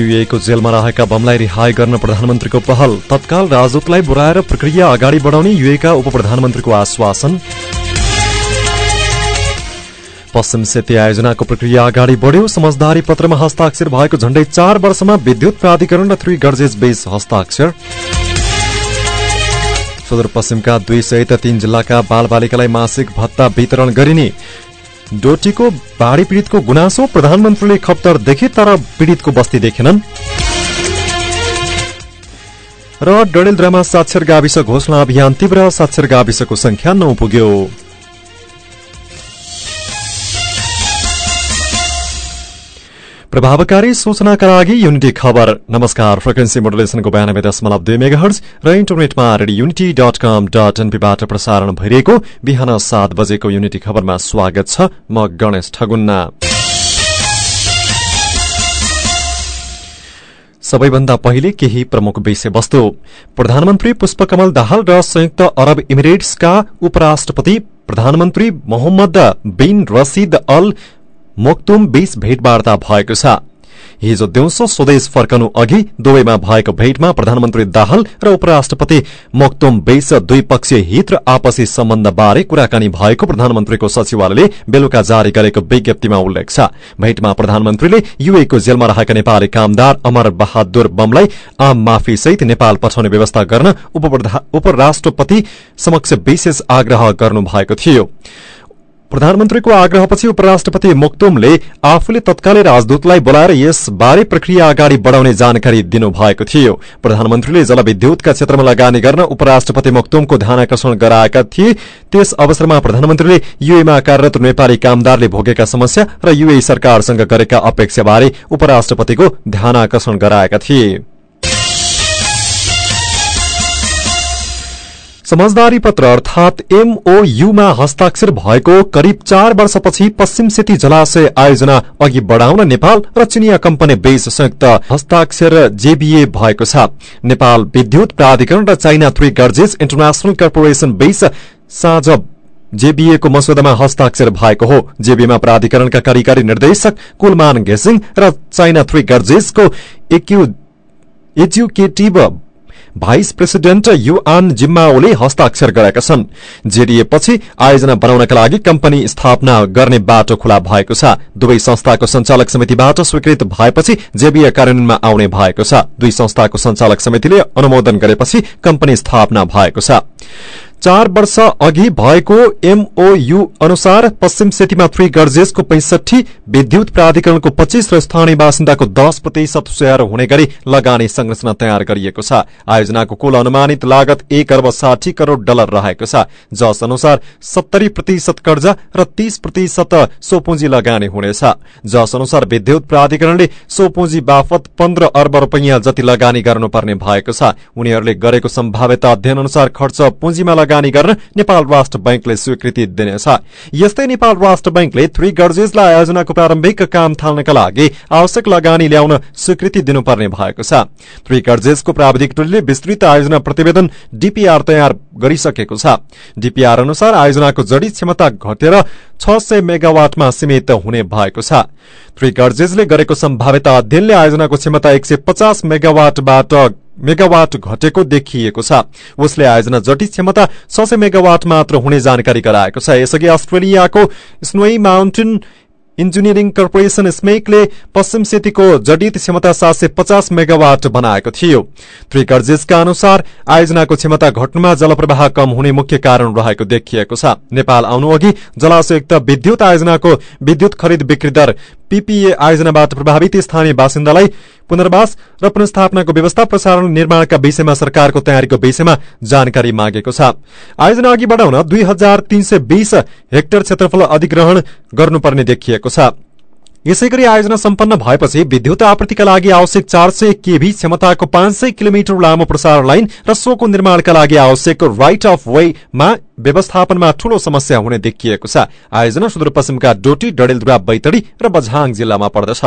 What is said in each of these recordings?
युएको जेलमा रहेका बमलाई रिहाई गर्न प्रधानमन्त्रीको पहल। तत्काल राजदूतलाई बोलाएर प्रक्रिया अगाडि बढाउने युएका उप प्रधानमन्त्रीको आश्वासन। पश्चिम सेती आयोजनाको प्रक्रिया अगाडि बढ्यो। समझदारी पत्रमा हस्ताक्षर भएको झण्डै चार वर्षमा विद्युत प्राधिकरण र थ्री गर्जेस बेस हस्ताक्षर। सुदूरपश्चिमका दुई सहित तीन जिल्लाका बालबालिकालाई मासिक भत्ता वितरण गरिने डोटीको बाढ़ी पीड़ितको गुनासो प्रधानमन्त्रीले खप्तर देखे तर पीड़ितको बस्ती देखेनन्। र डडेलद्रामा साक्षर गाविस घोषणा अभियान तीव्र साक्षर गाविसको संख्या नौ पुग्यो प्रभावकारी सूचनाका लागि युनिटी खबर। नमस्कार फ्रिक्वेन्सी मोडुलेसनको बयानब्बे दशमलव दुई मेगा हर्ज र इन्टरनेटमा radio Unity dot com dot एनपीबाट प्रसारण भइरहेको बिहान सात बजेको युनिटी खबरमा स्वागत छ म गणेश ठगुन्ना। सबैभन्दा पहिले केही प्रमुख विषयवस्तु। प्रधानमन्त्री पुष्पकमल दाहाल र संयुक्त अरब इमिरेट्सका उपराष्ट्रपति प्रधानमन्त्री Mohammed bin Rashid al Maktoum बीच भेटवार्ता भएको छ। हिजो दिउँसो स्वदेश फर्कनु अघि दुवैमा भएको भेटमा प्रधानमन्त्री दाहाल र उपराष्ट्रपति मोक्तुम बीच द्विपक्षीय हित र आपसी सम्बन्धबारे कुराकानी भएको प्रधानमन्त्रीको सचिवालयले बेलुका जारी गरेको विज्ञप्तिमा उल्लेख छ। भेटमा प्रधानमन्त्रीले युएको जेलमा रहेका नेपाली कामदार अमर बहादुर बमलाई आम माफी सहित नेपाल पठाउने व्यवस्था गर्न उपराष्ट्रपति समक्ष विशेष आग्रह गर्नु भएको थियो। प्रधानमन्त्रीको आग्रहपछि उपराष्ट्रपति मुक्तुमले आफूले तत्कालै राजदूतलाई बोलाएर यसबारे प्रक्रिया अगाडि बढ़ाउने जानकारी दिनुभएको थियो। प्रधानमन्त्रीले जलविद्युतका क्षेत्रमा लगानी गर्न उपराष्ट्रपति मुक्तुमको ध्यान आकर्षण गराएका थिए। त्यस अवसरमा प्रधानमन्त्रीले युएमा कार्यरत नेपाली कामदारले भोगेका समस्या र युए सरकारसँग गरेका अपेक्षाबारे उपराष्ट्रपतिको ध्यान आकर्षण गराएका थिए। समझदारी पत्र अर्थात एमओयूमा हस्ताक्षर भएको करिब चार वर्षपछि पश्चिम सेती जलाशय आयोजना अघि बढ़ाउन नेपाल र चिनिया कम्पनी बीच संयुक्त हस्ताक्षर जेबीए भएको छ। नेपाल विद्युत प्राधिकरण र China Three Gorges International Corporation बीच साँझ जेबीएको मसौदामा हस्ताक्षर भएको हो। जेबीमा प्राधिकरणका कार्यकारी निर्देशक कुलमान घेसिङ र चाइना थ्री गर्जेसको एजुकेटिभ भाइस प्रेसिडेन्ट युआन जिम्माओले हस्ताक्षर गरेका छन्। जेडीएपछि आयोजना बनाउनका लागि कम्पनी स्थापना गर्ने बाटो खुला भएको छ। दुवै संस्थाको संचालक समितिबाट स्वीकृत भएपछि जेबीए कार्यान्वयनमा आउने भएको छ। दुई संस्थाको संचालक समितिले अनुमोदन गरेपछि कम्पनी स्थापना भएको छ। चार वर्ष अघि भएको एमओयू अनुसार पश्चिम सेतीमा थ्री गर्जेसको पैंसठी विद्युत प्राधिकरणको पच्चीस र स्थानीय बासिन्दाको दश प्रतिशत शेयर हुने गरी लगानी संरचना तयार गरिएको छ। आयोजनाको कुल अनुमानित लागत एक अर्ब साठी करोड़ डलर रहेको छ। जस अनुसार सत्तरी प्रतिशत कर्जा र तीस प्रतिशत सोपुंजी लगानी हुनेछ। जस अनुसार विद्युत प्राधिकरणले सोपुंजी बापत पन्ध्र अर्ब रूपियाँ जति लगानी गर्नुपर्ने भएको छ। उनीहरूले गरेको सम्भाव्यता अध्ययन अनुसार खर्च पुँजीमा लगानी गर्न नेपाल राष्ट्र बैंकले स्वीकृति दिनेछ। यस्तै नेपाल राष्ट्र बैंकले थ्री गर्जेसलाई आयोजनाको प्रारम्भिक काम थाल्नका लागि आवश्यक लगानी ल्याउन स्वीकृति दिनुपर्ने भएको छ। थ्री गर्जेसको प्राविधिक टोलीले विस्तृत आयोजना प्रतिवेदन डीपीआर तयार गरिसकेको छ। डीपीआर अनुसार आयोजनाको जडी क्षमता घटेर छ सय मेगावाटमा सीमित हुने भएको छ। थ्री गर्जेसले गरेको सम्भाव्यता अध्ययनले आयोजनाको क्षमता एक सय पचास मेगावाटबाट मेगावाट घटेको देखिएको छ। उसले आयोजना जटित क्षमता छ सय मेगावाट मात्र हुने जानकारी गराएको छ। यसअघि अस्ट्रेलियाको स्नोई माउन्टेन इन्जिनियरिङ कर्पोरेशन स्मेकले पश्चिम सेतीको जडित क्षमता सात सय पचास मेगावाट बनाएको थियो। त्रिकर्जेसका अनुसार आयोजनाको क्षमता घट्नुमा जलप्रवाह कम हुने मुख्य कारण रहेको देखिएको छ। नेपाल आउनु अघि जलाशयुक्त विद्युत आयोजनाको विद्युत खरिद बिक्री दर पीपीए आयोजनाबाट प्रभावित स्थानीय बासिन्दालाई पुनर्वास र पुनस्थापनाको व्यवस्था प्रसारण निर्माणका विषयमा सरकारको तयारीको विषयमा जानकारी मागेको छ। आयोजना अघि बढ़ाउन दुई हजार तीन सय बीस हेक्टर क्षेत्रफल अधिग्रहण गर्नुपर्ने देखिएको छ। यसै गरी आयोजना सम्पन्न भएपछि विद्युत आपूर्तिका लागि आवश्यक चार सय केभी क्षमताको पाँच सय किलोमिटर लामो प्रसारण लाइन र सोको निर्माणका लागि आवश्यक राइट अफ वेमा व्यवस्थापनमा ठूलो समस्या हुने देखिएको छ। आयोजना सुदूरपश्चिमका डोटी डडेलधुरा बैतडी र बझाङ जिल्लामा पर्दछ।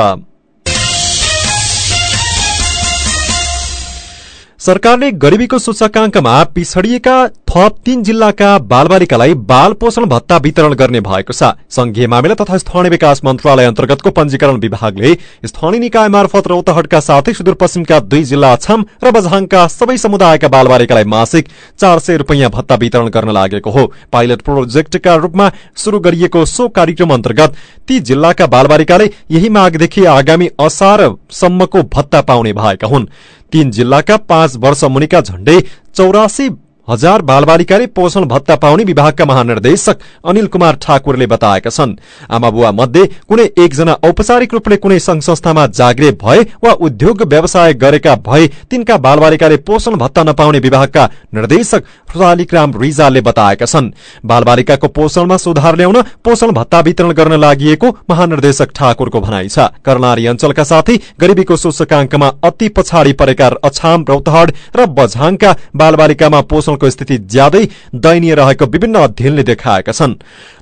सरकारले गरिबीको सूचकाङ्कमा पिछडिएका थप तीन जिल्लाका बालबालिकालाई बाल पोषण भत्ता वितरण गर्ने भएको छ। संघीय मामिला तथा स्थानीय विकास मन्त्रालय अन्तर्गतको पञ्जीकरण विभागले स्थानीय निकाय मार्फत रौतहटका साथै सुदूरपश्चिमका दुई जिल्ला अछाम र बझाङका सबै समुदायका बालबालिकालाई मासिक चार सय भत्ता वितरण गर्न लागेको हो। पाइलट प्रोजेक्टका रूपमा शुरू गरिएको सो कार्यक्रम अन्तर्गत ती जिल्लाका बालबालिकाले यही मागदेखि आगामी असारसम्मको भत्ता पाउने भएका हुन्। तीन जिल्लाका पाँच वर्ष मुनिका झण्डै चौरासी हजार बालबालिकाले पोषण भत्ता पाउने विभागका महानिर्देशक अनिल कुमार ठाकुरले बताएका छन्। आमा बुवा मध्ये कुनै एकजना औपचारिक रूपले कुनै संघ संस्थामा जागिरे भए वा उद्योग व्यवसाय गरेका भए तिनका बालबालिकाले पोषण भत्ता नपाउने विभागका निर्देशक शालिकराम रिजालले बताएका छन्। बालबालिकाको पोषणमा सुधार ल्याउन पोषण भत्ता वितरण गर्न लागि महानिर्देशक ठाकुरको भनाइ छ। कर्णाली अञ्चलका साथै गरिबीको सूचकाङ्कमा अति पछाडि परेका अछाम रौतहट र बझाङका बालबालिकामा पोषण पोषणको स्थिति ज्यादै दयनीय रहेको विभिन्न अध्ययनले देखाएका छन्।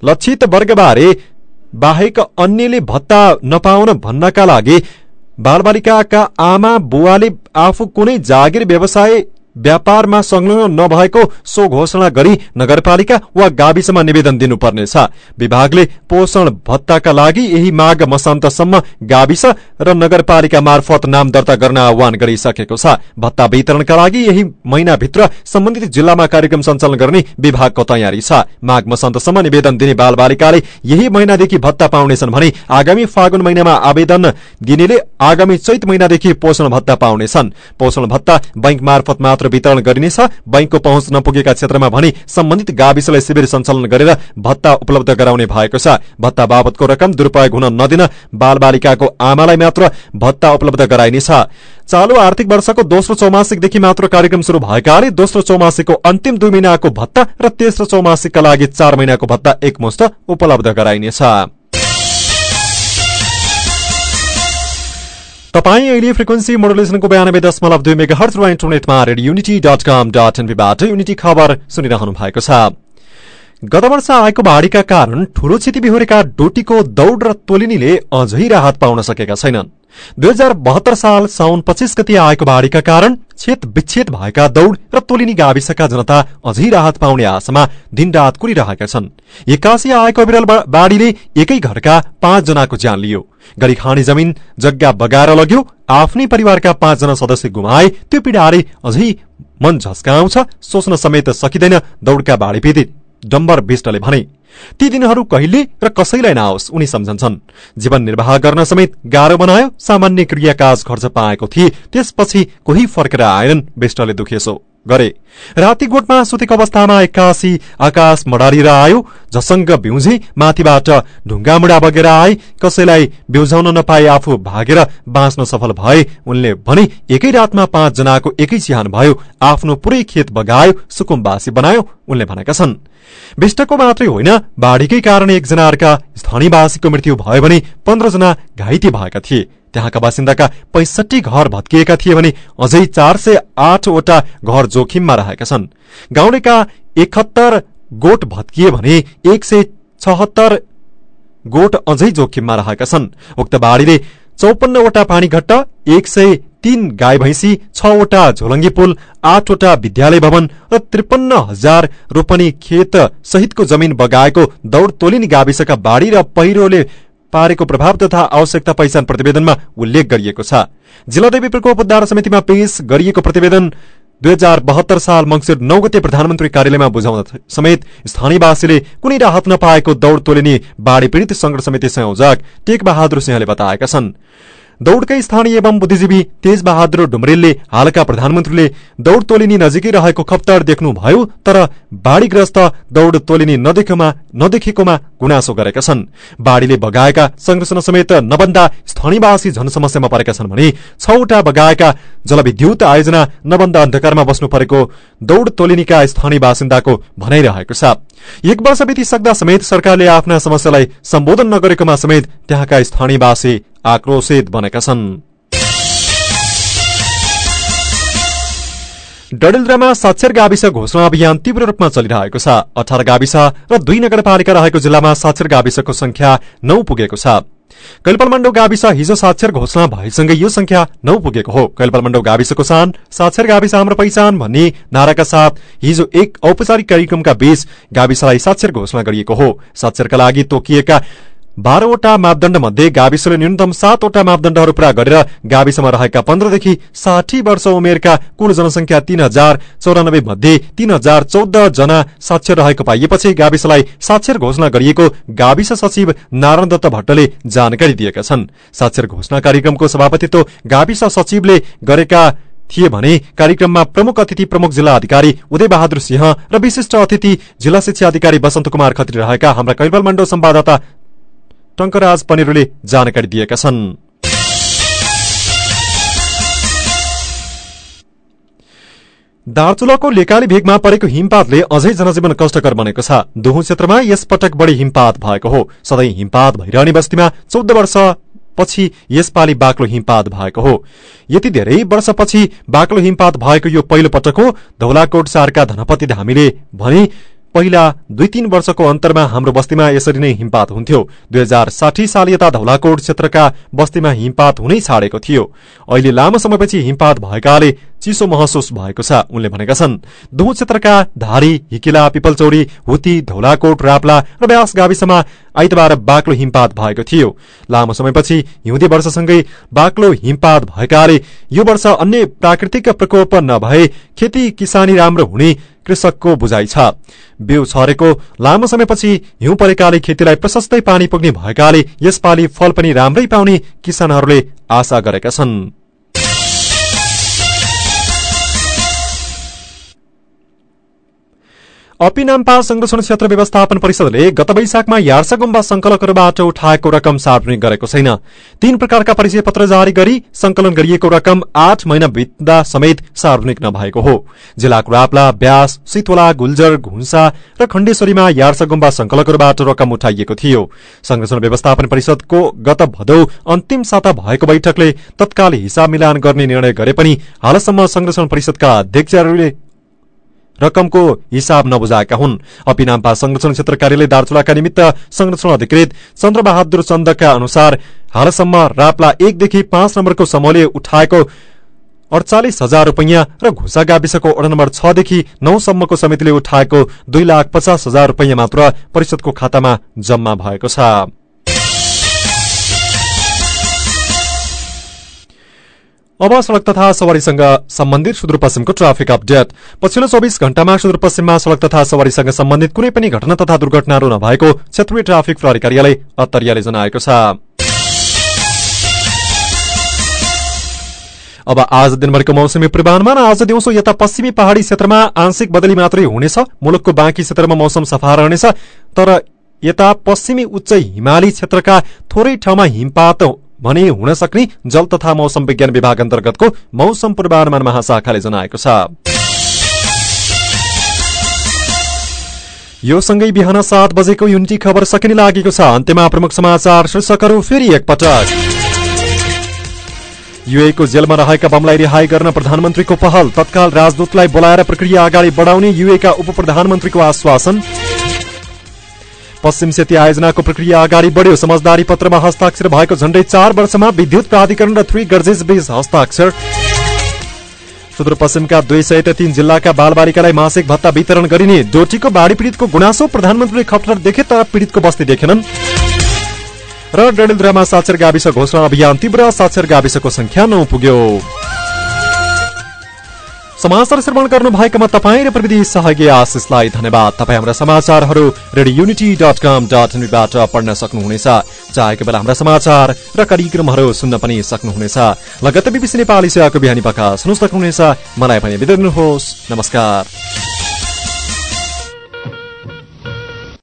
लक्षित वर्गबारे बाहेक अन्यले भत्ता नपाउन भन्नका लागि बालबालिकाका आमा बुवाले आफू कुनै जागिर व्यवसाय व्यापारमा संलग्न नभएको सो घोषणा गरी नगरपालिका वा गाविसमा निवेदन दिनुपर्नेछ। विभागले पोषण भत्ताका लागि यही माघ मसान्तसम्म गाविस र नगरपालिका मार्फत नाम दर्ता गर्न आह्वान गरिसकेको छ। भत्ता वितरणका लागि यही महिनाभित्र सम्बन्धित जिल्लामा कार्यक्रम सञ्चालन गर्ने विभागको तयारी छ। माघ मसान्तसम्म निवेदन दिने बालबालिकाले यही महिनादेखि भत्ता पाउनेछन् भने आगामी फागुन महिनामा आवेदन दिनेले आगामी चैत महिनादेखि पोषण भत्ता पाउनेछन्। पोषण भत्ता बैंक मार्फत वितरण गरिनेछ। बैंकको पहुँच नपुगेका क्षेत्रमा भने सम्बन्धित गाविसलाई शिविर सञ्चालन गरेर भत्ता उपलब्ध गराउने भएको छ। भत्ता बाबतको रकम दुरूपयोग हुन नदिन बालबालिकाको आमालाई मात्र भत्ता उपलब्ध गराइनेछ। चालू आर्थिक वर्षको दोस्रो चौमासिकदेखि मात्र कार्यक्रम शुरू भएकाले दोस्रो चौमासिकको अन्तिम दुई महिनाको भत्ता र तेस्रो चौमासिकका लागि चार महिनाको भत्ता एकमुष्ट उपलब्ध गराइनेछ। तपाईँ अहिले फ्रिक्वेन्सी मोडुलेसनको बयानब्बे दशमलव दुई मेगा हर्च इन्टरनेटमा radio Unity dot com dot एनपीबाट Unity खबर सुनिरहनु भएको छ। गत वर्ष आएको बाढ़ीका कारण ठूलो क्षति बिहोरेका डोटीको दौड र तोलिनीले अझै राहत पाउन सकेका छैनन्। दुई हजार बहत्तर साल साउन पच्चिस गति आएको बाढ़ीका कारण छेत विच्छेद भएका दौड र तोलिनी गाविसका जनता अझै राहत पाउने आशामा दिनरात कुरिरहेका छन्। एक्कासी आएको विरल बाढ़ीले एकै घरका पाँच जनाको ज्यान लियो। गरी खाने जमिन जग्गा बगाएर लग्यो आफ्नै परिवारका पाँचजना सदस्य गुमाए त्यो पीड़ाले अझै मन झस्काउँछ सोच्न समेत सकिँदैन दौडका बाढ़ी पीड़ित। डम्बर विष्टले भने ती दिनहरू कहिले र कसैलाई नआओस्? उनी सम्झन्छन्। जीवन निर्वाह गर्न समेत गाह्रो बनायो सामान्य क्रियाकाज खर्च पाएको थिए त्यसपछि कोही फर्केर आएनन् विष्टले दुखेसो। गरे। राति गोठमा सुतेको अवस्थामा एक्कासी आकाश मडारिएर आयो झसङ्ग बिउझे माथिबाट ढुङ्गामुडा बगेर आए कसैलाई बिउझाउन नपाए आफू भागेर बाँच्न सफल भए। उनले भने एकै रातमा पाँच जनाको एकै चिहान भयो आफ्नो पुरै खेत बगायो सुकुम्बासी बनायो उनले भनेका छन्। विष्टको मात्रै होइन बाढ़ीकै कारण एकजना अर्का स्थानीयवासीको मृत्यु भयो भने पन्ध्रजना घाइते भएका थिए। त्यहाँका बासिन्दाका पैसठी घर भत्किएका थिए भने अझै चार सय आठवटा घर जोखिममा रहेका छन्। गाउँलेका एकहत्तर गोठ भत्किए भने एक सय छहत्तर गोठ अझै जोखिममा रहेका छन्। उक्त बाढ़ीले चौपन्नवटा पानीघट्ट एक सय तीन गाई भैँसी छवटा झोलङ्गी पुल आठवटा विद्यालय भवन र त्रिपन्न हजार रोपनी खेत सहितको जमिन बगाएको दौड तोलिनी गाविसका बाढ़ी र पहिरोले पारेको प्रभाव तथा आवश्यकता पहिचान प्रतिवेदनमा उल्लेख गरिएको छ। जिल्लादेवी प्रकोप उद्धार समितिमा पेश गरिएको प्रतिवेदन दुई हजार बहत्तर साल मंगिर नौ गते प्रधानमन्त्री कार्यालयमा बुझाउन समेत स्थानीयवासीले कुनै राहत नपाएको दौड़ तोलिने बाढ़ी पीड़ित संघ समिति संयोजक टेक बहादुर सिंहले बताएका छन्। दौड़कै स्थानीय एवं बुद्धिजीवी तेज बहादुर डुमरेलले हालका प्रधानमन्त्रीले दौड़ तोलिनी नजिकै रहेको खप्तर देख्नुभयो तर बाढ़ीग्रस्त दौड़ तोलिनी नदेखेकोमा गुनासो गरेका छन् बाढ़ीले बगाएका संरचना समेत नबन्दा स्थानीयवासी झन समस्यामा परेका छन् भने छवटा बगाएका जलविद्युत आयोजना नबन्द अन्धकारमा बस्नु परेको दौड़ तोलिनीका स्थानीय बासिन्दाको भनाइरहेको छ एक वर्ष बितिसक्दा समेत सरकारले आफ्ना समस्यालाई सम्बोधन नगरेकोमा समेत त्यहाँका स्थानीयवासी आक्रोशित बनेका छन्। साक्षर गाविस घोषणा अभियान तीव्र रूपमा चलिरहेको छ। अठार गाविस र दुई नगरपालिका रहेको जिल्लामा साक्षर गाविसको संख्या नौ पुगेको छ। कैलपलमण्डौ गाविस हिजो साक्षर घोषणा भएसँगै यो संख्या नौ पुगेको हो। कैलपलमण्डौ गाविसको सान साक्षर गाविस हाम्रो पहिचान भन्ने नाराका साथ हिजो एक औपचारिक कार्यक्रमका बीच गाविसलाई साक्षर घोषणा गरिएको हो। साक्षरका लागि तोकिएका बाह्रवटा मापदण्ड मध्ये गाविसले न्यूनतम सातवटा मापदण्डहरू पूरा गरेर गाविसमा रहेका पन्ध्रदेखि साठी वर्ष उमेरका कुल जनसंख्या तीन हजार चौरानब्बे मध्ये तीन हजार चौध जना साक्षर रहेको पाइएपछि गाविसलाई साक्षर घोषणा गरिएको गाविस सचिव नारायण दत्त भट्टले जानकारी दिएका छन्। साक्षर घोषणा कार्यक्रमको सभापतित्व गाविस सचिवले गरेका थिए भने कार्यक्रममा प्रमुख अतिथि प्रमुख जिल्ला अधिकारी उदय बहादुर सिंह र विशिष्ट अतिथि जिल्ला शिक्षा अधिकारी वसन्त कुमार खत्री रहेका हाम्रा कैलबल मण्डल संवाददाता टंकराज पनिरुले जानकारी दिएका छन्। दार्चुलाको लेकाली भेगमा परेको हिमपातले अझै जनजीवन कष्टकर बनेको छ। दोहो क्षेत्रमा यसपटक बढी हिमपात भएको हो। सधैँ हिमपात भइरहने बस्तीमा चौध वर्ष पछि यसपालि बाक्लो हिमपात भएको हो। यति धेरै वर्षपछि बाक्लो हिमपात भएको यो पहिलो पटक हो। धौलाकोट सारका धनपति धामीले भने पहिला दुई तीन वर्षको अन्तरमा हाम्रो बस्तीमा यसरी नै हिमपात हुन्थ्यो। दुई हजार साठी साल यता धौलाकोट क्षेत्रका बस्तीमा हिमपात हुनै छाडेको थियो। अहिले लामो समयपछि हिमपात भएकाले चिसो महसुस भएको छ। उनले भनेका छन् दुहु क्षेत्रका धारी हिकिला पिपलचौरी हुती धौलाकोट राप्ला र व्यास गाविसमा आइतबार बाक्लो हिमपात भएको थियो। लामो समयपछि हिउँदे वर्षसँगै बाक्लो हिमपात भएकाले यो वर्ष अन्य प्राकृतिक प्रकोप नभए खेती किसानी राम्रो हुने कृषकको बुझाइ छ। बिउ छरेको लामो समयपछि हिउँ परेकाले खेतीलाई प्रशस्तै पानी पुग्ने भएकाले यसपालि फल पनि राम्रै पाउने किसानहरूले आशा गरेका छन्। अपिनाम्पा संरक्षण क्षेत्र व्यवस्थापन परिषदले गत वैशाखमा यार्सागुम्बा संकलकहरूबाट उठाएको रकम सार्वजनिक गरेको छैन। तीन प्रकारका परिचय पत्र जारी गरी संकलन गरिएको रकम आठ महिना बित्दा समेत सार्वजनिक नभएको हो। जिल्लाको राप्ला ब्यास सितोला गुल्जर घुन्सा र खण्डेश्वरीमा यार्सागुम्बा संकलकहरूबाट रकम उठाइएको थियो। संरक्षण व्यवस्थापन परिषदको गत भदौ अन्तिम साता भएको बैठकले तत्काल हिसाब मिलान गर्ने निर्णय गरे पनि हालसम्म संरक्षण परिषदका अध्यक्षहरूले रकमको हिसाब नबुझाएका हुन्। अपिनाम्पा संरक्षण क्षेत्र कार्यालय दार्चुलाका निमित्त संरक्षण अधिकृत चन्द्रबहादुर चन्दका अनुसार हालसम्म राप्ला एकदेखि पाँच नम्बरको समूहले उठाएको अडचालिस हजार रूपियाँ र घुसा गाविसको वडा नम्बर छदेखि नौसम्मको समितिले उठाएको दुई लाख पचास हजार रूपियाँ मात्र परिषदको खातामा जम्मा भएको छ। अब सड़क तथा सवारीसँग सम्बन्धित सुदूरपश्चिमको ट्राफिक अपडेट। पछिल्लो चौबिस घण्टामा सुदूरपश्चिममा सड़क तथा सवारीसँग सम्बन्धित कुनै पनि घटना तथा दुर्घटनाहरू नभएको क्षेत्रीय ट्राफिक प्रहरी कार्यालय अत्तरियाले जनाएको छ। अब आज दिनभरिको मौसमी पूर्वानुमान आज दिउँसो यता पश्चिमी पहाड़ी क्षेत्रमा आंशिक बदली मात्रै हुनेछ मुलुकको बाँकी क्षेत्रमा मौसम सफा रहनेछ तर यता पश्चिमी उच्च हिमाली क्षेत्रका थोरै ठाउँमा हिमपात भने हुन सक्ने जल तथा मौसम विज्ञान विभाग अन्तर्गतको मौसम पूर्वानुमान महाशाखाले जनाएको छ। यो सँगै बिहान सात बजेको युनिटी खबर सकिने लागेको छ। अन्त्यमा प्रमुख समाचार शीर्षकहरू फेरि एकपटक। युएको जेलमा रहेका बमलाई रिहाई गर्न प्रधानमन्त्रीको पहल। तत्काल राजदूतलाई बोलाएर प्रक्रिया अगाडि बढाउने युएका उप प्रधानमन्त्रीको आश्वासन। पश्चिम सेती आयोजनाको प्रक्रिया अगाडि बढ्यो। समझदारी पत्रमा हस्ताक्षर भएको झण्डै चार वर्षमा विद्युत प्राधिकरण र थ्री गर्जेस बीच हस्ताक्षर। सुदूरपश्चिमका दुई सय तीन जिल्लाका बालबालिकालाई मासिक भत्ता वितरण गरिने डोटीको बाढ़ी पीड़ितको गुनासो प्रधानमन्त्रीले खप्टर देखे तर पीड़ितको बस्ती देखेनन्। र डडेलधुरामा साक्षर गाविस घोषणा अभियान तीव्र साक्षर गाविसको संख्या नौ पुग्यो समाचार श्रवण गर्नु भएकोमा तपाईँ र प्रविधि सहयोगी आशिषलाई धन्यवाद। तपाईँ हाम्रा समाचारहरू radio Unity dot com dot एनबीबाट पढ्न सक्नुहुनेछ। चाहेको बेला हाम्रा समाचार र कार्यक्रमहरू सुन्न पनि सक्नुहुनेछ। लगत्तै बिबिसी नेपाली सेवाको बिहानी पख सुन्नु सक्नुहुनेछ। मलाई पनि बिदा नमस्कार।